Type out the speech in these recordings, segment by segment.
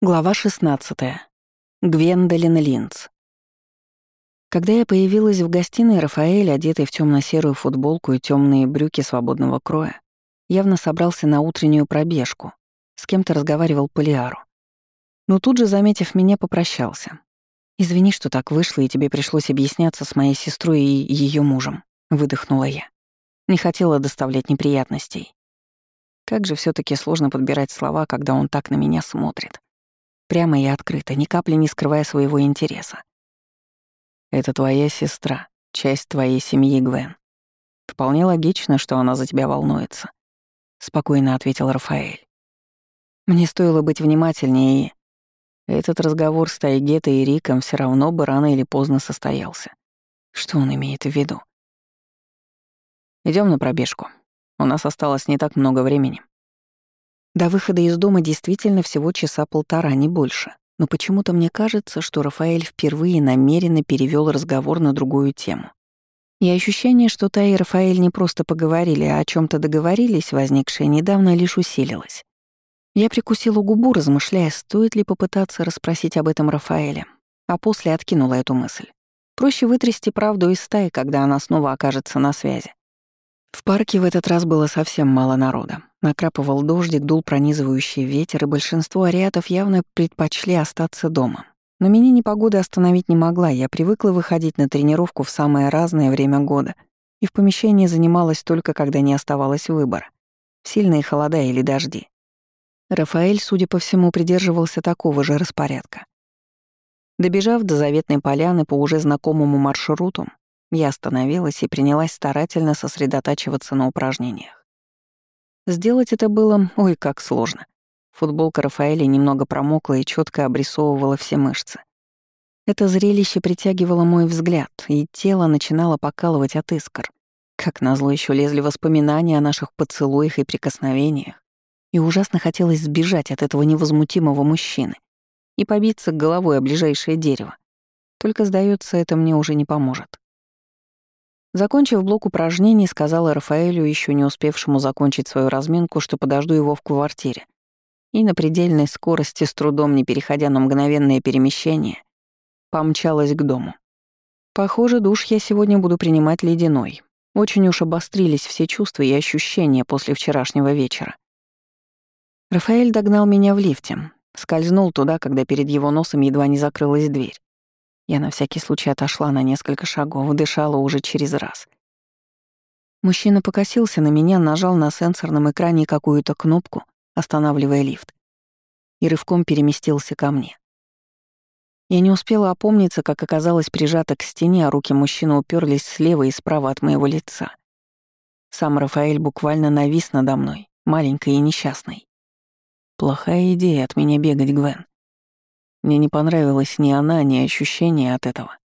Глава 16. Гвендолин Линц. Когда я появилась в гостиной, Рафаэль, одетый в темно серую футболку и темные брюки свободного кроя, явно собрался на утреннюю пробежку, с кем-то разговаривал по Лиару. Но тут же, заметив меня, попрощался. «Извини, что так вышло, и тебе пришлось объясняться с моей сестрой и ее мужем», — выдохнула я. Не хотела доставлять неприятностей. Как же все таки сложно подбирать слова, когда он так на меня смотрит. Прямо и открыто, ни капли не скрывая своего интереса. «Это твоя сестра, часть твоей семьи, Гвен. Вполне логично, что она за тебя волнуется», — спокойно ответил Рафаэль. Мне стоило быть внимательнее, и... Этот разговор с Тайгетой и Риком все равно бы рано или поздно состоялся. Что он имеет в виду? Идем на пробежку. У нас осталось не так много времени. До выхода из дома действительно всего часа полтора, не больше. Но почему-то мне кажется, что Рафаэль впервые намеренно перевел разговор на другую тему. И ощущение, что Та и Рафаэль не просто поговорили, а о чем то договорились, возникшее недавно, лишь усилилось. Я прикусила губу, размышляя, стоит ли попытаться расспросить об этом Рафаэля, а после откинула эту мысль. Проще вытрясти правду из стаи, когда она снова окажется на связи. В парке в этот раз было совсем мало народа. Накрапывал дождик, дул пронизывающий ветер, и большинство ариатов явно предпочли остаться дома. Но меня непогода остановить не могла, я привыкла выходить на тренировку в самое разное время года, и в помещении занималась только, когда не оставалось выбора. Сильные холода или дожди. Рафаэль, судя по всему, придерживался такого же распорядка. Добежав до заветной поляны по уже знакомому маршруту, я остановилась и принялась старательно сосредотачиваться на упражнениях. Сделать это было, ой, как сложно. Футболка Рафаэля немного промокла и четко обрисовывала все мышцы. Это зрелище притягивало мой взгляд, и тело начинало покалывать от искр. Как назло еще лезли воспоминания о наших поцелуях и прикосновениях, и ужасно хотелось сбежать от этого невозмутимого мужчины и побиться головой о ближайшее дерево. Только, сдается, это мне уже не поможет. Закончив блок упражнений, сказала Рафаэлю, еще не успевшему закончить свою разминку, что подожду его в квартире. И на предельной скорости, с трудом не переходя на мгновенное перемещение, помчалась к дому. Похоже, душ я сегодня буду принимать ледяной. Очень уж обострились все чувства и ощущения после вчерашнего вечера. Рафаэль догнал меня в лифте, скользнул туда, когда перед его носом едва не закрылась дверь. Я на всякий случай отошла на несколько шагов, дышала уже через раз. Мужчина покосился на меня, нажал на сенсорном экране какую-то кнопку, останавливая лифт, и рывком переместился ко мне. Я не успела опомниться, как оказалась прижата к стене, а руки мужчины уперлись слева и справа от моего лица. Сам Рафаэль буквально навис надо мной, маленькой и несчастной. Плохая идея от меня бегать, Гвен. Мне не понравилась ни она, ни ощущение от этого.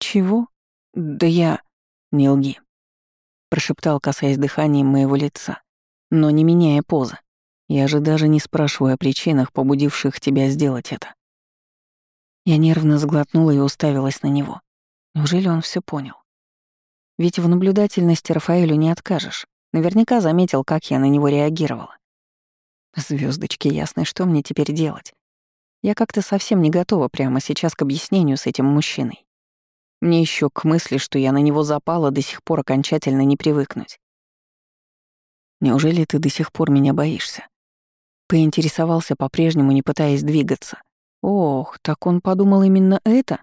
«Чего? Да я...» «Не лги», — прошептал, касаясь дыханием моего лица, но не меняя позы. «Я же даже не спрашиваю о причинах, побудивших тебя сделать это». Я нервно сглотнула и уставилась на него. Неужели он все понял? Ведь в наблюдательности Рафаэлю не откажешь. Наверняка заметил, как я на него реагировала. Звездочки ясны, что мне теперь делать? Я как-то совсем не готова прямо сейчас к объяснению с этим мужчиной. Мне еще к мысли, что я на него запала, до сих пор окончательно не привыкнуть. Неужели ты до сих пор меня боишься? Поинтересовался по-прежнему, не пытаясь двигаться. Ох, так он подумал именно это?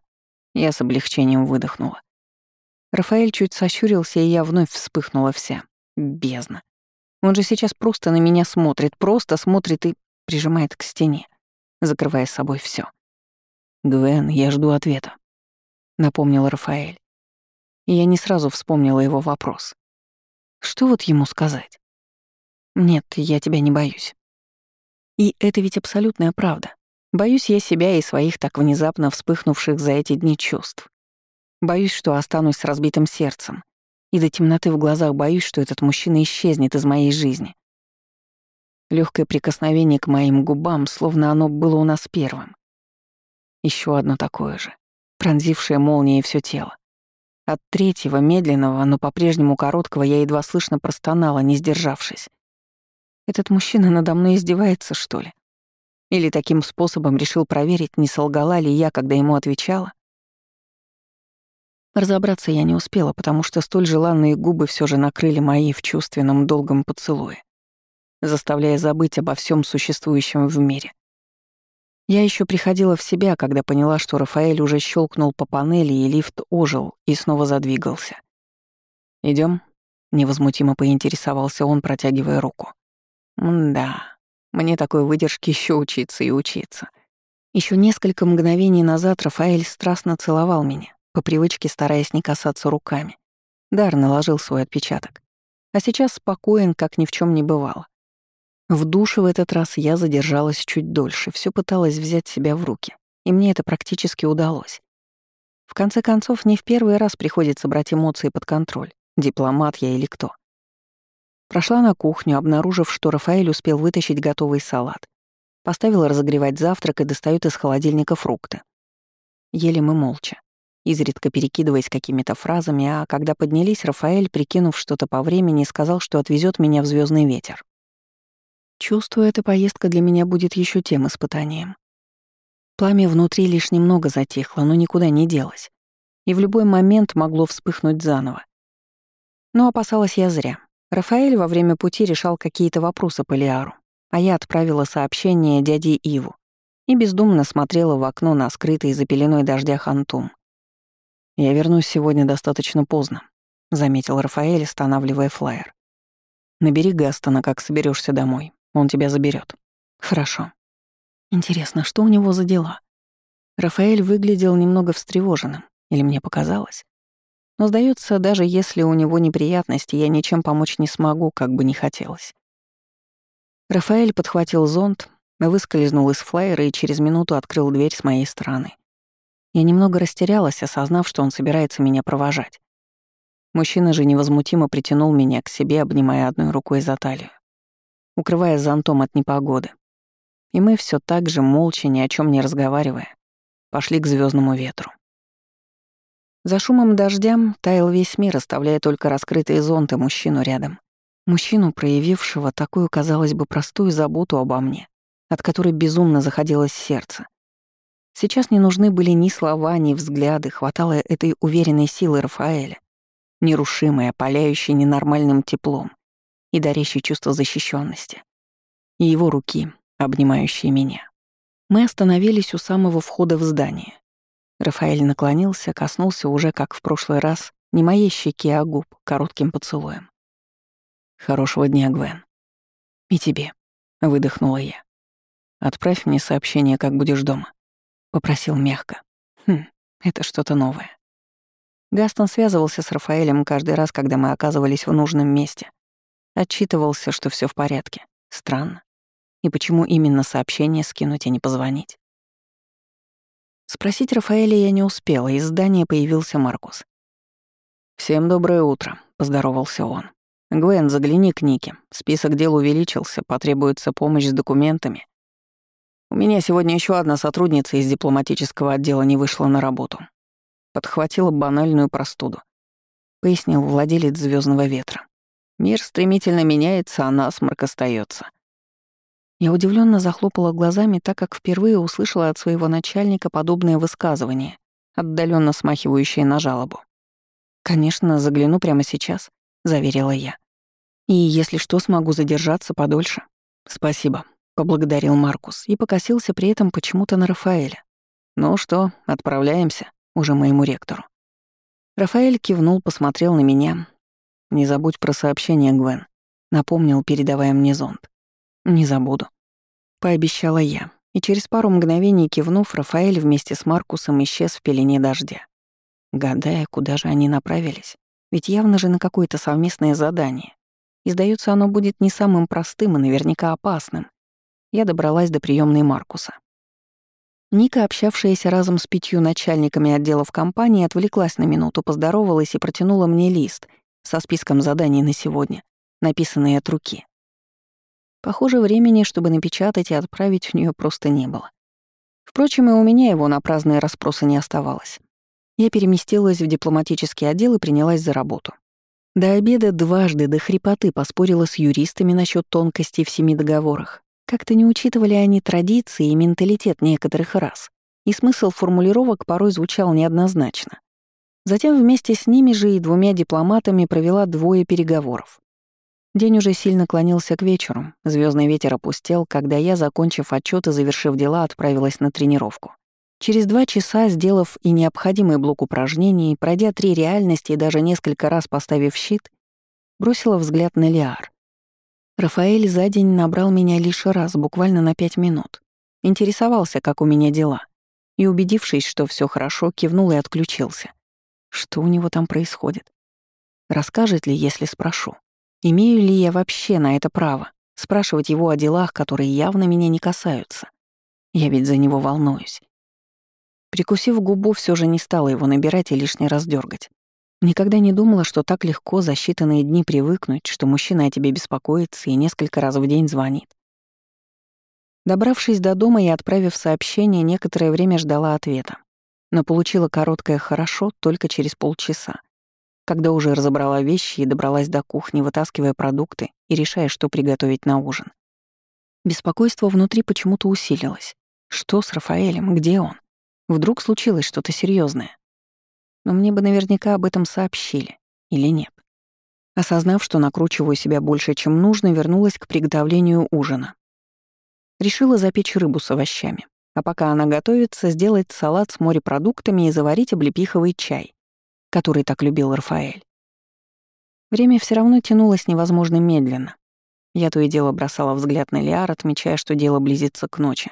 Я с облегчением выдохнула. Рафаэль чуть сощурился, и я вновь вспыхнула вся. Бездна. Он же сейчас просто на меня смотрит, просто смотрит и прижимает к стене закрывая с собой все. «Гвен, я жду ответа», — напомнил Рафаэль. И я не сразу вспомнила его вопрос. Что вот ему сказать? «Нет, я тебя не боюсь». И это ведь абсолютная правда. Боюсь я себя и своих так внезапно вспыхнувших за эти дни чувств. Боюсь, что останусь с разбитым сердцем. И до темноты в глазах боюсь, что этот мужчина исчезнет из моей жизни. Легкое прикосновение к моим губам, словно оно было у нас первым. Еще одно такое же, пронзившее молнией все тело. От третьего, медленного, но по-прежнему короткого, я едва слышно простонала, не сдержавшись. Этот мужчина надо мной издевается, что ли? Или таким способом решил проверить, не солгала ли я, когда ему отвечала? Разобраться я не успела, потому что столь желанные губы все же накрыли мои в чувственном долгом поцелуе, заставляя забыть обо всем существующем в мире. Я еще приходила в себя, когда поняла, что Рафаэль уже щелкнул по панели, и лифт ожил и снова задвигался. Идем? невозмутимо поинтересовался он, протягивая руку. «Да, мне такой выдержки еще учиться и учиться». Еще несколько мгновений назад Рафаэль страстно целовал меня, по привычке стараясь не касаться руками. Дар наложил свой отпечаток. А сейчас спокоен, как ни в чем не бывало. В душе в этот раз я задержалась чуть дольше, все пыталась взять себя в руки, и мне это практически удалось. В конце концов, не в первый раз приходится брать эмоции под контроль, дипломат я или кто. Прошла на кухню, обнаружив, что Рафаэль успел вытащить готовый салат. Поставила разогревать завтрак и достает из холодильника фрукты. Ели мы молча изредка перекидываясь какими-то фразами, а когда поднялись, Рафаэль, прикинув что-то по времени, сказал, что отвезет меня в звездный ветер. Чувствую, эта поездка для меня будет еще тем испытанием. Пламя внутри лишь немного затихло, но никуда не делось. И в любой момент могло вспыхнуть заново. Но опасалась я зря. Рафаэль во время пути решал какие-то вопросы по Лиару, а я отправила сообщение дяде Иву и бездумно смотрела в окно на скрытый за пеленой дождя Хантум. «Я вернусь сегодня достаточно поздно», — заметил Рафаэль, останавливая флаер. «Набери Гастона, как соберешься домой. Он тебя заберет. «Хорошо. Интересно, что у него за дела?» Рафаэль выглядел немного встревоженным, или мне показалось. Но, сдается, даже если у него неприятности, я ничем помочь не смогу, как бы не хотелось. Рафаэль подхватил зонт, выскользнул из флайера и через минуту открыл дверь с моей стороны. Я немного растерялась, осознав, что он собирается меня провожать. Мужчина же невозмутимо притянул меня к себе, обнимая одной рукой за талию, укрывая зонтом от непогоды. И мы все так же, молча, ни о чем не разговаривая, пошли к звездному ветру. За шумом дождя таял весь мир, оставляя только раскрытые зонты мужчину рядом. Мужчину, проявившего такую, казалось бы, простую заботу обо мне, от которой безумно заходилось сердце. Сейчас не нужны были ни слова, ни взгляды, хватало этой уверенной силы Рафаэля, нерушимой, опаляющей ненормальным теплом и дарящей чувство защищенности. И его руки, обнимающие меня. Мы остановились у самого входа в здание. Рафаэль наклонился, коснулся уже, как в прошлый раз, не моей щеки, а губ, коротким поцелуем. «Хорошего дня, Гвен». «И тебе», — выдохнула я. «Отправь мне сообщение, как будешь дома». — попросил мягко. Хм, это что-то новое. Гастон связывался с Рафаэлем каждый раз, когда мы оказывались в нужном месте. Отчитывался, что все в порядке. Странно. И почему именно сообщение скинуть, а не позвонить? Спросить Рафаэля я не успела, из здания появился Маркус. «Всем доброе утро», — поздоровался он. «Гвен, загляни к Нике. Список дел увеличился, потребуется помощь с документами. У меня сегодня еще одна сотрудница из дипломатического отдела не вышла на работу. Подхватила банальную простуду. Пояснил владелец звездного ветра. Мир стремительно меняется, а насморк остается. Я удивленно захлопала глазами, так как впервые услышала от своего начальника подобное высказывание, отдаленно смахивающее на жалобу. «Конечно, загляну прямо сейчас», — заверила я. «И если что, смогу задержаться подольше». «Спасибо», — поблагодарил Маркус и покосился при этом почему-то на Рафаэля. «Ну что, отправляемся?» уже моему ректору. Рафаэль кивнул, посмотрел на меня. «Не забудь про сообщение, Гвен», — напомнил, передавая мне зонт. «Не забуду», — пообещала я, и через пару мгновений кивнув, Рафаэль вместе с Маркусом исчез в пелене дождя. Гадая, куда же они направились, ведь явно же на какое-то совместное задание. И, сдается, оно будет не самым простым и наверняка опасным я добралась до приемной Маркуса. Ника, общавшаяся разом с пятью начальниками отделов компании, отвлеклась на минуту, поздоровалась и протянула мне лист со списком заданий на сегодня, написанный от руки. Похоже, времени, чтобы напечатать и отправить, у нее просто не было. Впрочем, и у меня его на праздные расспросы не оставалось. Я переместилась в дипломатический отдел и принялась за работу. До обеда дважды до хрипоты поспорила с юристами насчет тонкостей в семи договорах, Как-то не учитывали они традиции и менталитет некоторых рас, и смысл формулировок порой звучал неоднозначно. Затем вместе с ними же и двумя дипломатами провела двое переговоров. День уже сильно клонился к вечеру, звездный ветер опустел, когда я, закончив отчет и завершив дела, отправилась на тренировку. Через два часа, сделав и необходимый блок упражнений, пройдя три реальности и даже несколько раз поставив щит, бросила взгляд на Лиар. Рафаэль за день набрал меня лишь раз, буквально на пять минут. Интересовался, как у меня дела. И, убедившись, что все хорошо, кивнул и отключился. Что у него там происходит? Расскажет ли, если спрошу? Имею ли я вообще на это право? Спрашивать его о делах, которые явно меня не касаются. Я ведь за него волнуюсь. Прикусив губу, все же не стала его набирать и лишний раз дергать. Никогда не думала, что так легко за считанные дни привыкнуть, что мужчина о тебе беспокоится и несколько раз в день звонит. Добравшись до дома и отправив сообщение, некоторое время ждала ответа но получила короткое «хорошо» только через полчаса, когда уже разобрала вещи и добралась до кухни, вытаскивая продукты и решая, что приготовить на ужин. Беспокойство внутри почему-то усилилось. Что с Рафаэлем? Где он? Вдруг случилось что-то серьезное? Но мне бы наверняка об этом сообщили. Или нет? Осознав, что накручиваю себя больше, чем нужно, вернулась к приготовлению ужина. Решила запечь рыбу с овощами. А пока она готовится, сделать салат с морепродуктами и заварить облепиховый чай, который так любил Рафаэль. Время все равно тянулось невозможно медленно. Я то и дело бросала взгляд на Лиар, отмечая, что дело близится к ночи.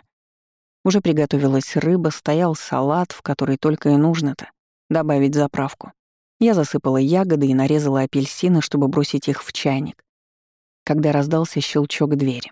Уже приготовилась рыба, стоял салат, в который только и нужно-то — добавить заправку. Я засыпала ягоды и нарезала апельсины, чтобы бросить их в чайник, когда раздался щелчок двери.